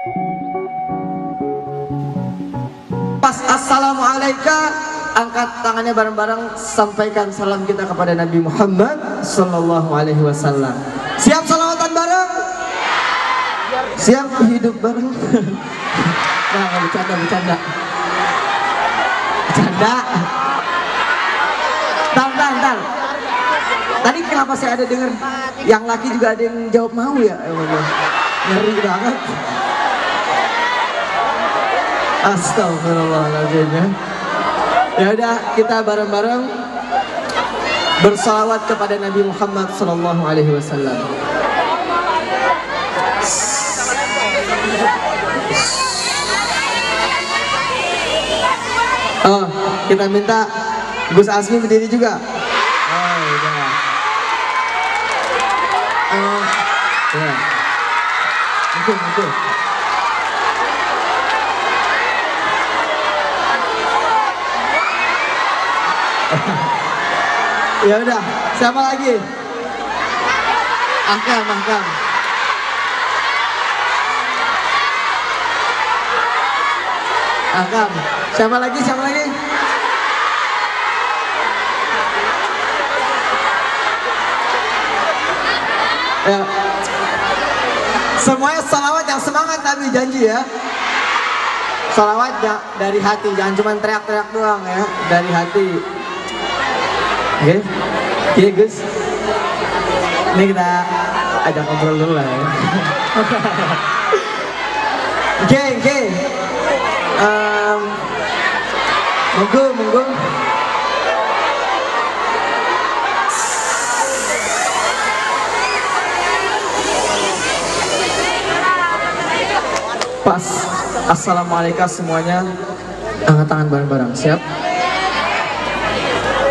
Pas assalamualaikum angkat tangannya bareng-bareng sampaikan salam kita kepada Nabi Muhammad sallallahu alaihi wasallam. Siap salawatan bareng? Siap hidup bareng? nah, bercanda, bercanda. Bercanda. Tar, tar. Tadi kenapa saya ada dengar yang laki juga ada yang jawab mau ya? Ngeri banget. Astagfirullahaladzim ya. Ya udah kita bareng-bareng bersalawat kepada Nabi Muhammad Sallallahu Alaihi Wasallam. Oh, kita minta Gus Asmi berdiri juga. Oh, udah. Oh, ya. Mungkin. Ya udah, siapa lagi? Akam, Akam. Akam. Siapa lagi? Siapa lagi? Ya. Semuanya salawat yang semangat Nabi janji ya. Salawat ya, dari hati, jangan cuma teriak-teriak doang ya, dari hati. Oke, oke Gus. Ini kita ajak ngobrol dulu lah ya. Oke, oke. Em, Monggo, monggo. Pas. Assalamualaikum semuanya. Angkat tangan bareng-bareng. Siap?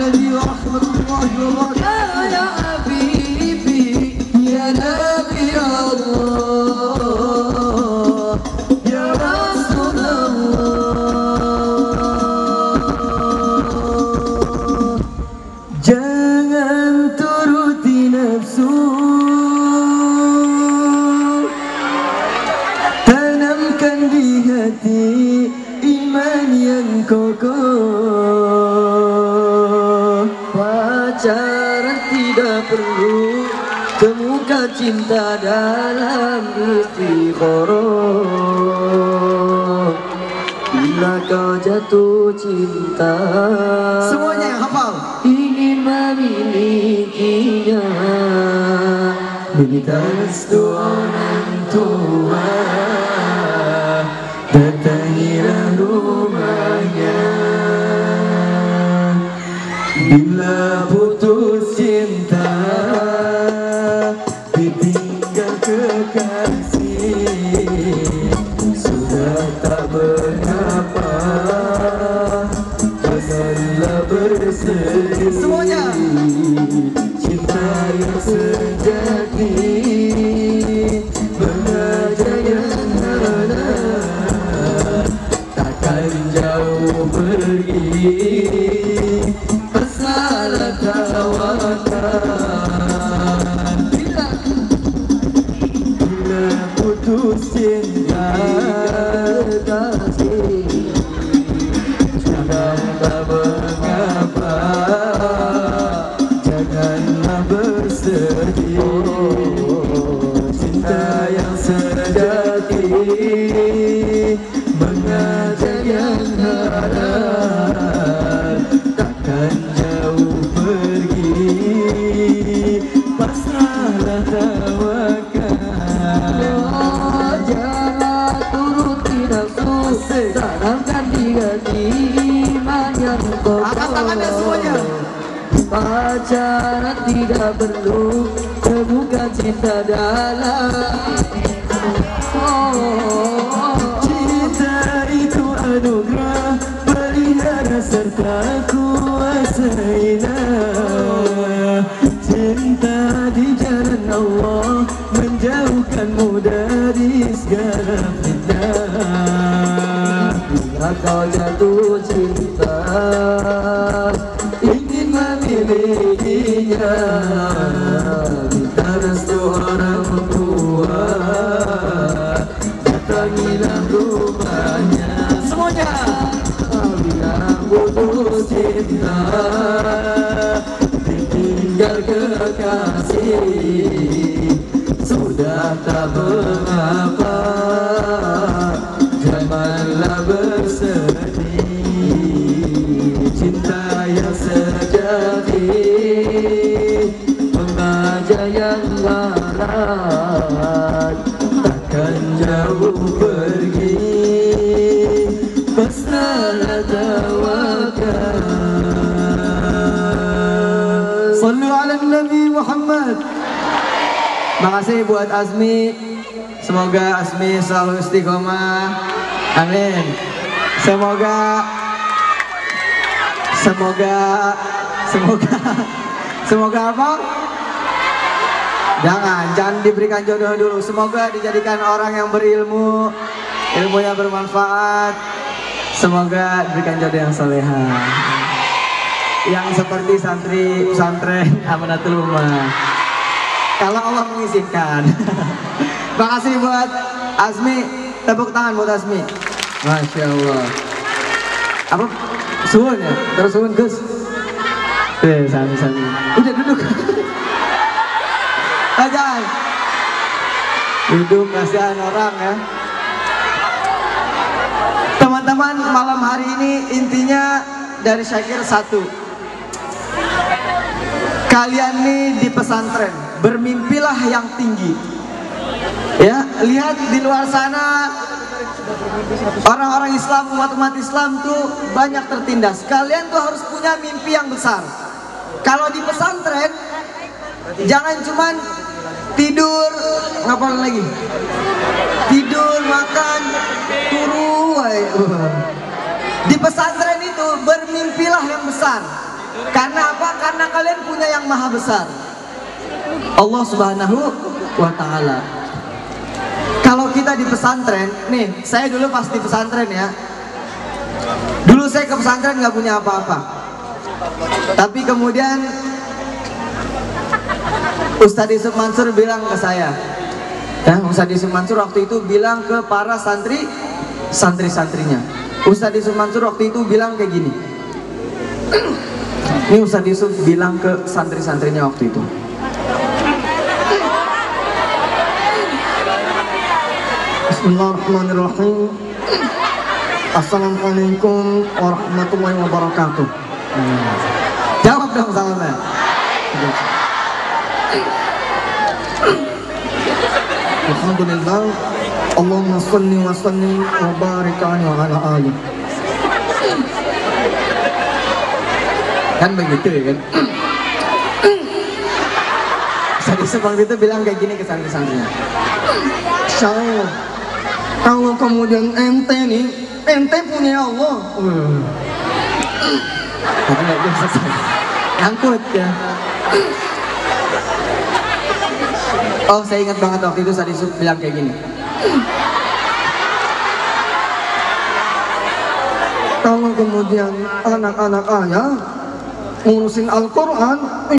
عليكم ورحمة الله وبركاته يا حبيبي يا نبي الله يا رسول الله Jangan turuti nafsu Tanamkan di hati iman yang kokoh cinta dalam istiqoroh Bila kau jatuh cinta Semuanya yang hafal. ingin memilikinya. Minta restu orang tua 嗯 Pacaran tidak perlu Temukan cinta dalam. Oh, Cinta itu anugerah Pelihara serta kuasailah Cinta di jalan Allah Menjauhkanmu dari segala fitnah. Bila kau jatuh cinta memilikinya Minta restu orang tua Datangilah rumahnya Semuanya. Bila putus cinta Ditinggal kekasih. Sudah tak mengapa Sallu ala Nabi Muhammad. Makasih buat Azmi. Semoga Azmi selalu istiqomah. Amin. Semoga Semoga Semoga Semoga apa? Jangan, jangan diberikan jodoh dulu. Semoga dijadikan orang yang berilmu Ilmunya bermanfaat Semoga diberikan jodoh yang soleha Yang seperti santri pesantren Amanatul Ummah kalau Allah mengizinkan. Makasih buat Azmi, tepuk tangan buat Azmi. Masya Allah. Apa? Suwun ya? Terus suwun Gus. Eh, sami sami. Udah duduk. Jangan. Duduk kasihan orang ya. Teman-teman, malam hari ini intinya dari Syakir satu. Kalian nih di pesantren, bermimpilah yang tinggi. Ya, lihat di luar sana orang-orang Islam, umat-umat Islam tuh banyak tertindas. Kalian tuh harus punya mimpi yang besar. Kalau di pesantren, jangan cuman tidur, ngapain lagi? Tidur, makan, turu. Di pesantren itu bermimpilah yang besar. Karena apa? Karena kalian punya yang maha besar. Allah Subhanahu wa taala. Kalau kita di pesantren, nih, saya dulu pas di pesantren ya. Dulu saya ke pesantren nggak punya apa-apa. Tapi kemudian Ustadz Yusuf Mansur bilang ke saya, ya, Ustadz Yusuf Mansur waktu itu bilang ke para santri, santri-santrinya. Ustadz Yusuf Mansur waktu itu bilang kayak gini. Ini Ustadz Yusuf bilang ke santri-santrinya waktu itu. Bismillahirrahmanirrahim. Assalamualaikum warahmatullahi wabarakatuh. Hmm. Jawab dong salamnya. Alhamdulillah Allahumma salli wa sallim wa barik wa ala alihi. Kan begitu ya kan? Jadi sebang itu bilang kayak gini ke santri-santrinya. Insyaallah kalau kemudian ente nih, ente punya Allah. Uh. Tapi nggak bisa saya. Nyangkut ya. Oh, saya ingat banget waktu itu Sadi Sub bilang kayak gini. Kalau kemudian anak-anak ayah ngurusin Al-Quran,